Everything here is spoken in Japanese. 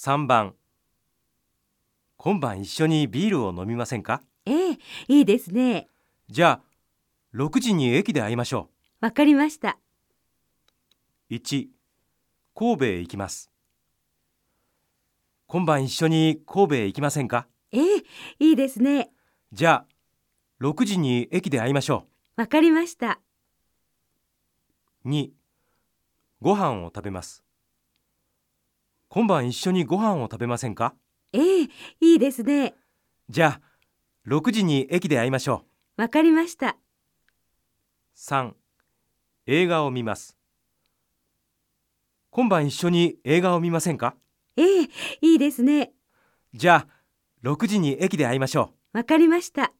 3番今晩一緒にビールを飲みませんか？ええ、いいですね。じゃあ6時に駅で会いましょわかりました。う1神戸へ行きます今晩一緒に神戸へ行きませんか？ええ、いいですね。じゃあ6時に駅で会いましょわかりました。う2ご飯を食べます今晩一緒にご飯を食べませんか？ええ、いいですね。じゃあ6時に駅で会いましょわかりました。う3映画を見ます今晩一緒に映画を見ませんか？ええ、いいですね。じゃあ6時に駅で会いましょうわかりました。